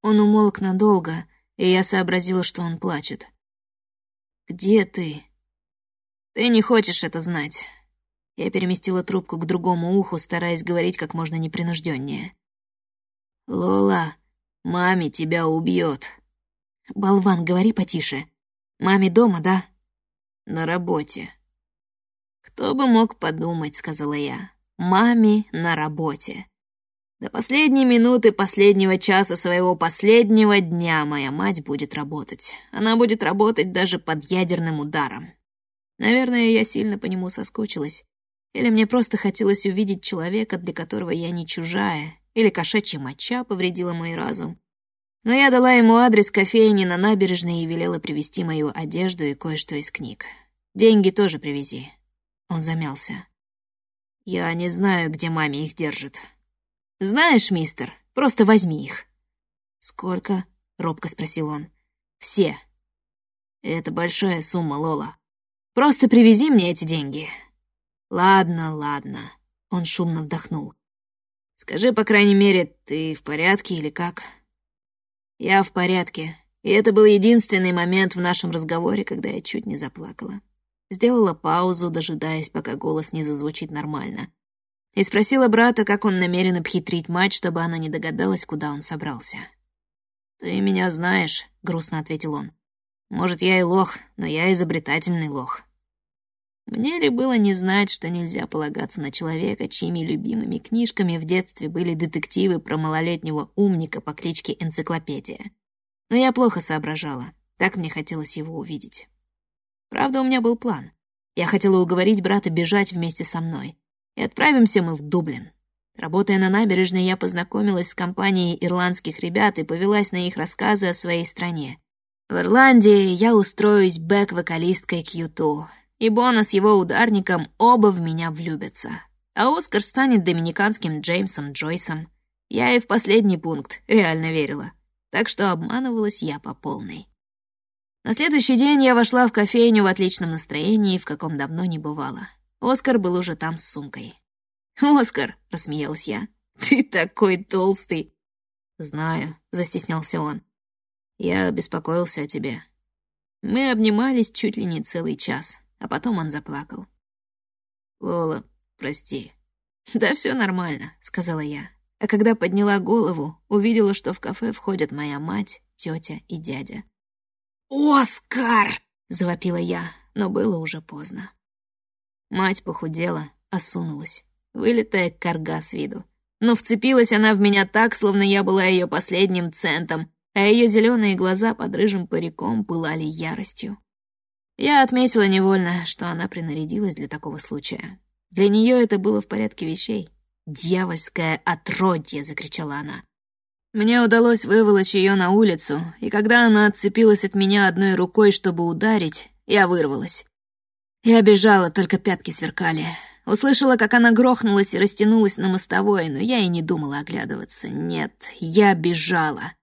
Он умолк надолго, и я сообразила, что он плачет. «Где ты?» «Ты не хочешь это знать». Я переместила трубку к другому уху, стараясь говорить как можно непринужденнее. «Лола, маме тебя убьет. «Болван, говори потише. Маме дома, да?» «На работе». «Кто бы мог подумать», — сказала я. «Маме на работе». До последней минуты последнего часа своего последнего дня моя мать будет работать. Она будет работать даже под ядерным ударом. Наверное, я сильно по нему соскучилась. Или мне просто хотелось увидеть человека, для которого я не чужая, или кошачья моча повредила мой разум. Но я дала ему адрес кофейни на набережной и велела привезти мою одежду и кое-что из книг. Деньги тоже привези. Он замялся. Я не знаю, где маме их держит. «Знаешь, мистер, просто возьми их». «Сколько?» — робко спросил он. «Все». «Это большая сумма, Лола. Просто привези мне эти деньги». «Ладно, ладно», — он шумно вдохнул. «Скажи, по крайней мере, ты в порядке или как?» «Я в порядке», и это был единственный момент в нашем разговоре, когда я чуть не заплакала. Сделала паузу, дожидаясь, пока голос не зазвучит нормально и спросила брата, как он намерен обхитрить мать, чтобы она не догадалась, куда он собрался. «Ты меня знаешь», — грустно ответил он. «Может, я и лох, но я изобретательный лох». Мне ли было не знать, что нельзя полагаться на человека, чьими любимыми книжками в детстве были детективы про малолетнего умника по кличке Энциклопедия? Но я плохо соображала, так мне хотелось его увидеть. Правда, у меня был план. Я хотела уговорить брата бежать вместе со мной, и отправимся мы в Дублин. Работая на набережной, я познакомилась с компанией ирландских ребят и повелась на их рассказы о своей стране. В Ирландии я устроюсь бэк-вокалисткой к Юту, и Бона с его ударником оба в меня влюбятся. А Оскар станет доминиканским Джеймсом Джойсом. Я и в последний пункт реально верила. Так что обманывалась я по полной. На следующий день я вошла в кофейню в отличном настроении, в каком давно не бывало. Оскар был уже там с сумкой. «Оскар!» — рассмеялась я. «Ты такой толстый!» «Знаю», — застеснялся он. «Я беспокоился о тебе». Мы обнимались чуть ли не целый час, а потом он заплакал. «Лола, прости». «Да все нормально», — сказала я. А когда подняла голову, увидела, что в кафе входят моя мать, тетя и дядя. «Оскар!» — завопила я, но было уже поздно. Мать похудела, осунулась, вылитая корга с виду. Но вцепилась она в меня так, словно я была ее последним центом, а ее зеленые глаза под рыжим париком пылали яростью. Я отметила невольно, что она принарядилась для такого случая. Для нее это было в порядке вещей. «Дьявольское отродье!» — закричала она. Мне удалось выволочь ее на улицу, и когда она отцепилась от меня одной рукой, чтобы ударить, я вырвалась. Я бежала, только пятки сверкали. Услышала, как она грохнулась и растянулась на мостовой, но я и не думала оглядываться. Нет, я бежала.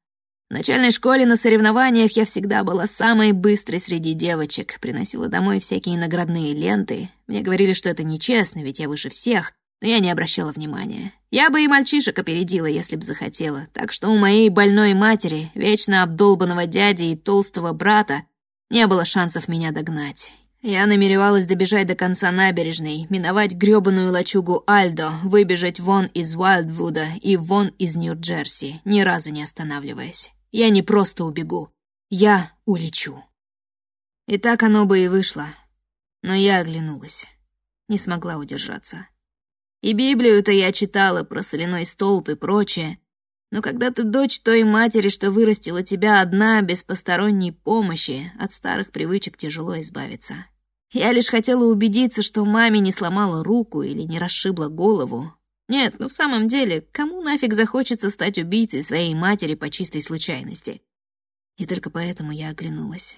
В начальной школе на соревнованиях я всегда была самой быстрой среди девочек, приносила домой всякие наградные ленты. Мне говорили, что это нечестно, ведь я выше всех, но я не обращала внимания. Я бы и мальчишек опередила, если б захотела, так что у моей больной матери, вечно обдолбанного дяди и толстого брата, не было шансов меня догнать. Я намеревалась добежать до конца набережной, миновать грёбаную лачугу Альдо, выбежать вон из Уайлдвуда и вон из Нью-Джерси, ни разу не останавливаясь. Я не просто убегу. Я улечу. И так оно бы и вышло. Но я оглянулась. Не смогла удержаться. И Библию-то я читала про соляной столб и прочее. Но когда ты дочь той матери, что вырастила тебя одна, без посторонней помощи, от старых привычек тяжело избавиться. Я лишь хотела убедиться, что маме не сломала руку или не расшибла голову, нет, ну в самом деле, кому нафиг захочется стать убийцей своей матери по чистой случайности? И только поэтому я оглянулась.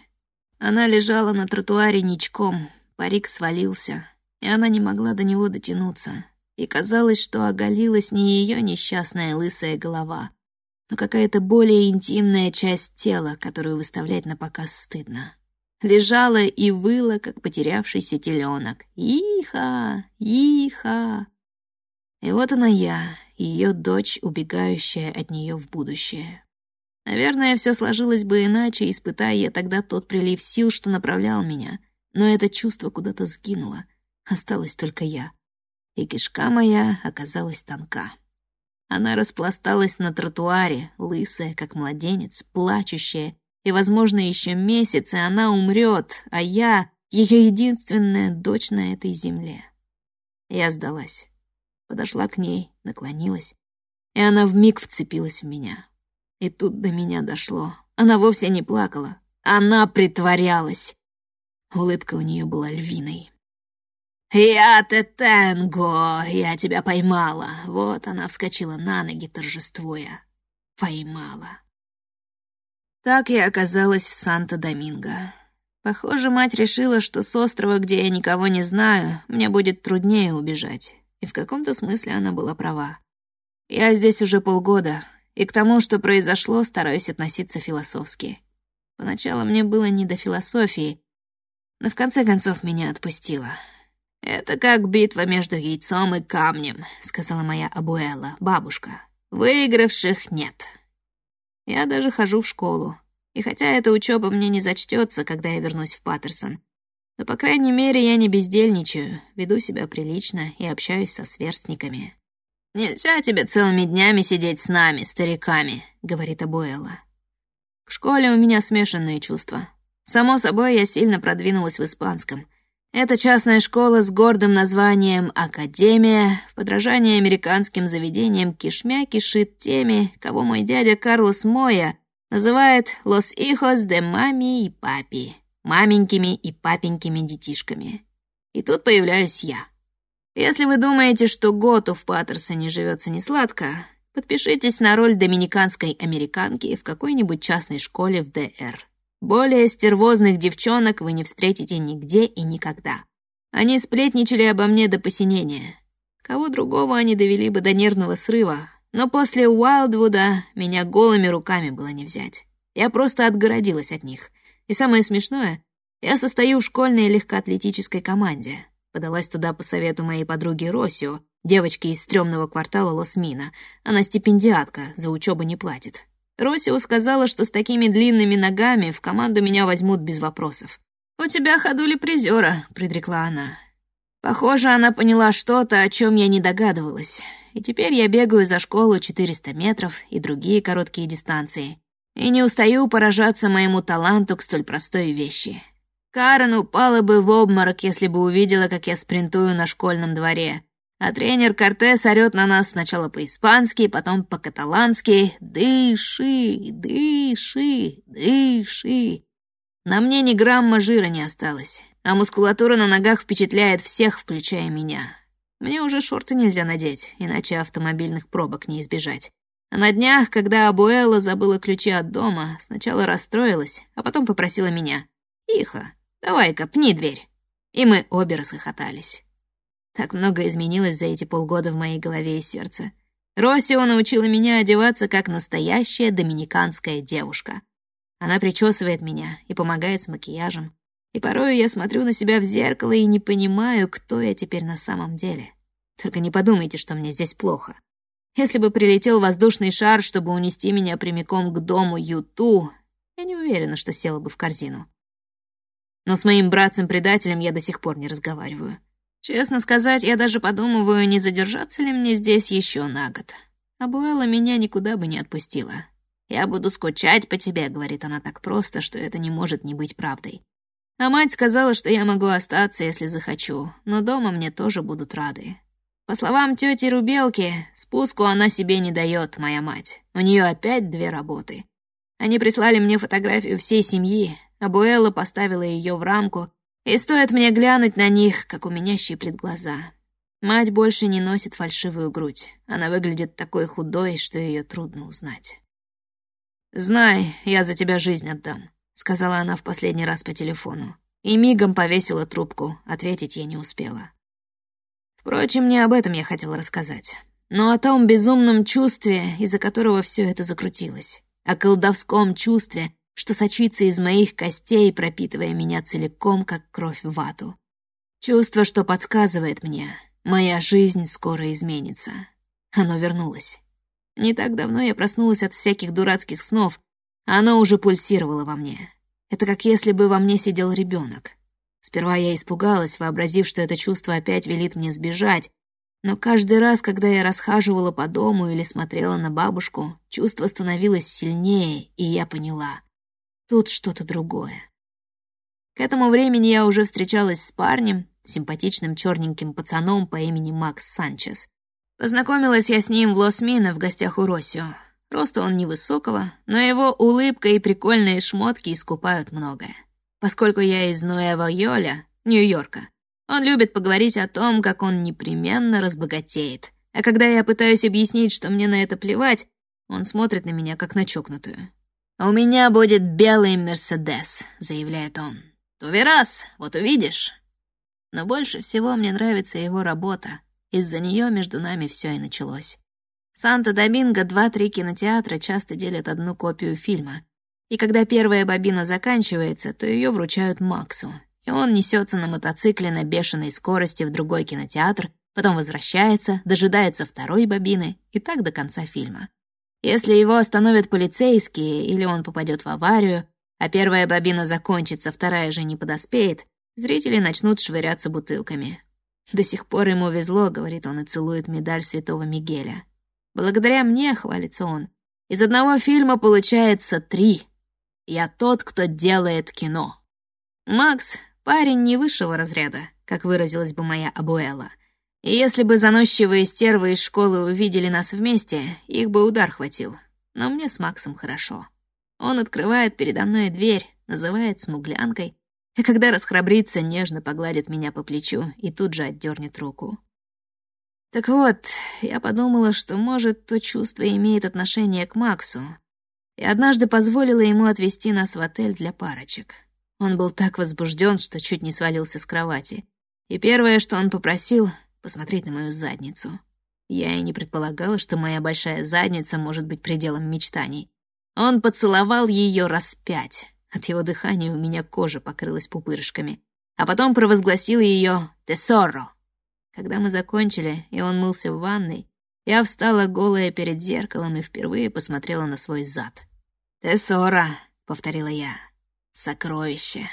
Она лежала на тротуаре ничком, парик свалился, и она не могла до него дотянуться. И казалось, что оголилась не ее несчастная лысая голова, но какая-то более интимная часть тела, которую выставлять на показ стыдно. Лежала и выла, как потерявшийся теленок. «Иха! Иха!» И вот она я, ее дочь, убегающая от нее в будущее. Наверное, все сложилось бы иначе, испытая я тогда тот прилив сил, что направлял меня. Но это чувство куда-то сгинуло. Осталась только я. И кишка моя оказалась тонка. Она распласталась на тротуаре, лысая, как младенец, плачущая, и, возможно, еще месяц, и она умрет, а я — ее единственная дочь на этой земле. Я сдалась подошла к ней, наклонилась, и она вмиг вцепилась в меня. И тут до меня дошло. Она вовсе не плакала. Она притворялась. Улыбка у нее была львиной. «Я Тетенго! Я тебя поймала!» Вот она вскочила на ноги, торжествуя. «Поймала!» Так я оказалась в Санто-Доминго. Похоже, мать решила, что с острова, где я никого не знаю, мне будет труднее убежать. И в каком-то смысле она была права. Я здесь уже полгода, и к тому, что произошло, стараюсь относиться философски. Поначалу мне было не до философии, но в конце концов меня отпустило. «Это как битва между яйцом и камнем», — сказала моя абуэла, бабушка. «Выигравших нет». Я даже хожу в школу. И хотя эта учеба мне не зачтется, когда я вернусь в Паттерсон, но, по крайней мере, я не бездельничаю, веду себя прилично и общаюсь со сверстниками. «Нельзя тебе целыми днями сидеть с нами, стариками», — говорит Абуэлла. К школе у меня смешанные чувства. Само собой, я сильно продвинулась в испанском. Это частная школа с гордым названием «Академия», в подражании американским заведениям кишмя кишит теми, кого мой дядя Карлос Моя называет «Los hijos de mami и папи» маменькими и папенькими детишками. И тут появляюсь я. Если вы думаете, что Готу в Паттерсоне живется несладко, подпишитесь на роль доминиканской американки в какой-нибудь частной школе в ДР. Более стервозных девчонок вы не встретите нигде и никогда. Они сплетничали обо мне до посинения. Кого другого они довели бы до нервного срыва, но после Уайлдвуда меня голыми руками было не взять. Я просто отгородилась от них — И самое смешное, я состою в школьной легкоатлетической команде. Подалась туда по совету моей подруги Росио, девочки из стрёмного квартала Лос-Мина. Она стипендиатка, за учебу не платит. Росио сказала, что с такими длинными ногами в команду меня возьмут без вопросов. «У тебя ходули призера», — предрекла она. Похоже, она поняла что-то, о чем я не догадывалась. И теперь я бегаю за школу 400 метров и другие короткие дистанции. И не устаю поражаться моему таланту к столь простой вещи. Карен упала бы в обморок, если бы увидела, как я спринтую на школьном дворе. А тренер Кортес орёт на нас сначала по-испански, потом по-каталански «Дыши, дыши, дыши». На мне ни грамма жира не осталось а мускулатура на ногах впечатляет всех, включая меня. Мне уже шорты нельзя надеть, иначе автомобильных пробок не избежать. А на днях, когда Абуэла забыла ключи от дома, сначала расстроилась, а потом попросила меня. «Тихо, давай-ка, пни дверь». И мы обе расхохотались. Так много изменилось за эти полгода в моей голове и сердце. Росио научила меня одеваться как настоящая доминиканская девушка. Она причесывает меня и помогает с макияжем. И порой я смотрю на себя в зеркало и не понимаю, кто я теперь на самом деле. Только не подумайте, что мне здесь плохо. Если бы прилетел воздушный шар, чтобы унести меня прямиком к дому Юту, я не уверена, что села бы в корзину. Но с моим братцем-предателем я до сих пор не разговариваю. Честно сказать, я даже подумываю, не задержаться ли мне здесь еще на год. Абуэла меня никуда бы не отпустила. «Я буду скучать по тебе», — говорит она так просто, что это не может не быть правдой. А мать сказала, что я могу остаться, если захочу, но дома мне тоже будут рады. По словам тети Рубелки, спуску она себе не дает, моя мать. У нее опять две работы. Они прислали мне фотографию всей семьи, а Буэлла поставила ее в рамку, и стоит мне глянуть на них, как у меня щиплет глаза. Мать больше не носит фальшивую грудь. Она выглядит такой худой, что ее трудно узнать. «Знай, я за тебя жизнь отдам», — сказала она в последний раз по телефону. И мигом повесила трубку, ответить я не успела. Впрочем, не об этом я хотела рассказать, но о том безумном чувстве, из-за которого все это закрутилось, о колдовском чувстве, что сочится из моих костей, пропитывая меня целиком, как кровь в вату. Чувство, что подсказывает мне, моя жизнь скоро изменится. Оно вернулось. Не так давно я проснулась от всяких дурацких снов, оно уже пульсировало во мне. Это как если бы во мне сидел ребенок. Сперва я испугалась, вообразив, что это чувство опять велит мне сбежать, но каждый раз, когда я расхаживала по дому или смотрела на бабушку, чувство становилось сильнее, и я поняла — тут что-то другое. К этому времени я уже встречалась с парнем, симпатичным черненьким пацаном по имени Макс Санчес. Познакомилась я с ним в Лос-Мино в гостях у Росио. Роста он невысокого, но его улыбка и прикольные шмотки искупают многое. Поскольку я из Нуэва-Йоля, Нью-Йорка, он любит поговорить о том, как он непременно разбогатеет. А когда я пытаюсь объяснить, что мне на это плевать, он смотрит на меня, как на чокнутую. «У меня будет белый Мерседес», — заявляет он. «Туверас, вот увидишь». Но больше всего мне нравится его работа. Из-за нее между нами все и началось. Санта-Доминго два-три кинотеатра часто делят одну копию фильма. И когда первая бобина заканчивается, то ее вручают Максу. И он несется на мотоцикле на бешеной скорости в другой кинотеатр, потом возвращается, дожидается второй бобины, и так до конца фильма. Если его остановят полицейские или он попадет в аварию, а первая бобина закончится, вторая же не подоспеет, зрители начнут швыряться бутылками. До сих пор ему везло, говорит он и целует медаль святого Мигеля. Благодаря мне, хвалится он, из одного фильма получается три. Я тот, кто делает кино. Макс — парень не высшего разряда, как выразилась бы моя Абуэла. Если бы заносчивые стервы из школы увидели нас вместе, их бы удар хватил. Но мне с Максом хорошо. Он открывает передо мной дверь, называет смуглянкой, и когда расхрабрится, нежно погладит меня по плечу и тут же отдернет руку. Так вот, я подумала, что, может, то чувство имеет отношение к Максу, и однажды позволила ему отвезти нас в отель для парочек. Он был так возбужден, что чуть не свалился с кровати. И первое, что он попросил — посмотреть на мою задницу. Я и не предполагала, что моя большая задница может быть пределом мечтаний. Он поцеловал ее раз пять, От его дыхания у меня кожа покрылась пупырышками. А потом провозгласил ее «Тесоро». Когда мы закончили, и он мылся в ванной, я встала голая перед зеркалом и впервые посмотрела на свой зад. «Тесора», — повторила я, — «сокровище».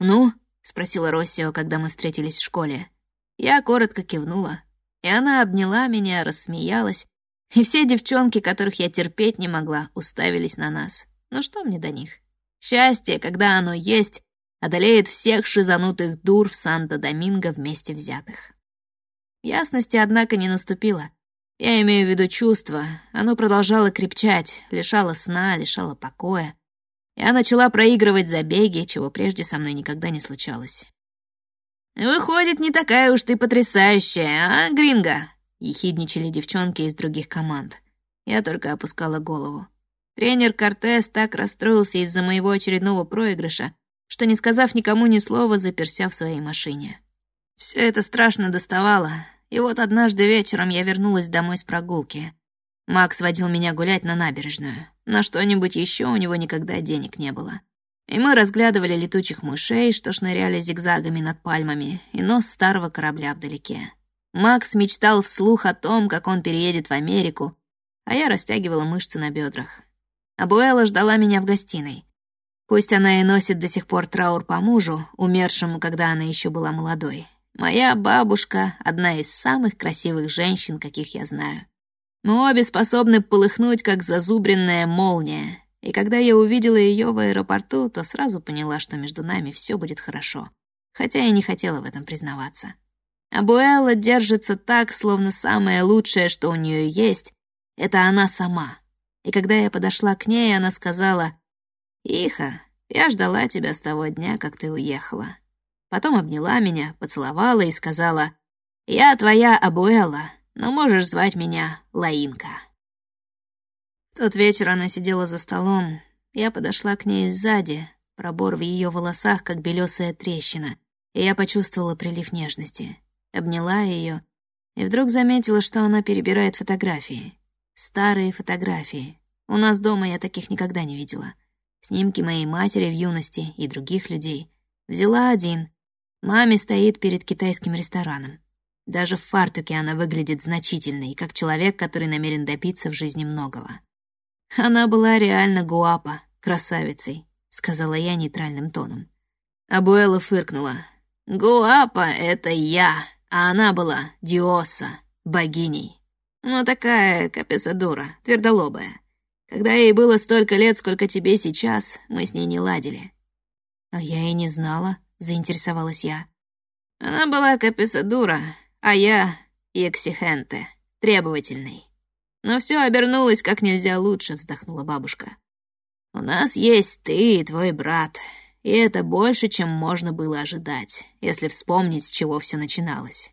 «Ну?» — спросила Россио, когда мы встретились в школе. Я коротко кивнула, и она обняла меня, рассмеялась, и все девчонки, которых я терпеть не могла, уставились на нас. Ну что мне до них? Счастье, когда оно есть, одолеет всех шизанутых дур в Санто-Доминго вместе взятых. Ясности, однако, не наступило. Я имею в виду чувство. Оно продолжало крепчать, лишало сна, лишало покоя. Я начала проигрывать забеги, чего прежде со мной никогда не случалось. «Выходит, не такая уж ты потрясающая, а, Гринго?» — ехидничали девчонки из других команд. Я только опускала голову. Тренер Кортес так расстроился из-за моего очередного проигрыша, что, не сказав никому ни слова, заперся в своей машине. Все это страшно доставало, и вот однажды вечером я вернулась домой с прогулки. Макс водил меня гулять на набережную. На что-нибудь еще у него никогда денег не было. И мы разглядывали летучих мышей, что шныряли зигзагами над пальмами, и нос старого корабля вдалеке. Макс мечтал вслух о том, как он переедет в Америку, а я растягивала мышцы на бедрах. Абуэла ждала меня в гостиной. Пусть она и носит до сих пор траур по мужу, умершему, когда она еще была молодой. Моя бабушка — одна из самых красивых женщин, каких я знаю. Мы обе способны полыхнуть, как зазубренная молния. И когда я увидела ее в аэропорту, то сразу поняла, что между нами все будет хорошо. Хотя я не хотела в этом признаваться. Абуэлла держится так, словно самое лучшее, что у нее есть, это она сама. И когда я подошла к ней, она сказала, «Иха, я ждала тебя с того дня, как ты уехала». Потом обняла меня, поцеловала и сказала, «Я твоя Абуэла, но можешь звать меня Лаинка». Тот вечер она сидела за столом. Я подошла к ней сзади, пробор в ее волосах, как белесая трещина, и я почувствовала прилив нежности. Обняла ее и вдруг заметила, что она перебирает фотографии. Старые фотографии. У нас дома я таких никогда не видела. Снимки моей матери в юности и других людей. Взяла один, Маме стоит перед китайским рестораном. Даже в фартуке она выглядит значительной, как человек, который намерен добиться в жизни многого. Она была реально гуапа, красавицей, сказала я нейтральным тоном. Абуэла фыркнула. Гуапа — это я, а она была Диоса, богиней. Ну, такая капесадура, твердолобая. Когда ей было столько лет, сколько тебе сейчас, мы с ней не ладили. А я и не знала, — заинтересовалась я. Она была каписадура, а я эксихенте, требовательный. Но все обернулось как нельзя лучше, вздохнула бабушка. У нас есть ты и твой брат, и это больше, чем можно было ожидать, если вспомнить, с чего все начиналось.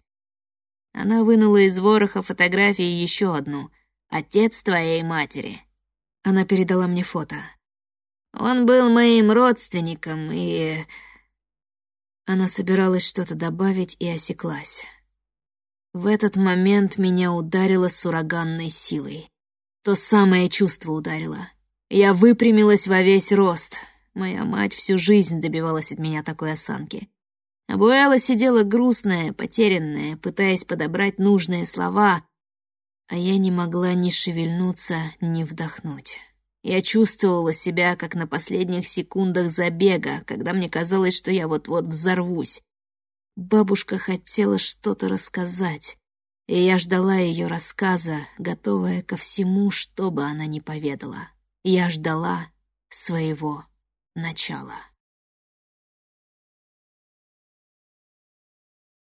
Она вынула из вороха фотографии еще одну. Отец твоей матери. Она передала мне фото. Он был моим родственником, и она собиралась что-то добавить и осеклась. В этот момент меня ударило с ураганной силой. То самое чувство ударило. Я выпрямилась во весь рост. Моя мать всю жизнь добивалась от меня такой осанки. Абуэла сидела грустная, потерянная, пытаясь подобрать нужные слова, а я не могла ни шевельнуться, ни вдохнуть. Я чувствовала себя, как на последних секундах забега, когда мне казалось, что я вот-вот взорвусь. Бабушка хотела что-то рассказать, и я ждала ее рассказа, готовая ко всему, что бы она ни поведала. Я ждала своего начала.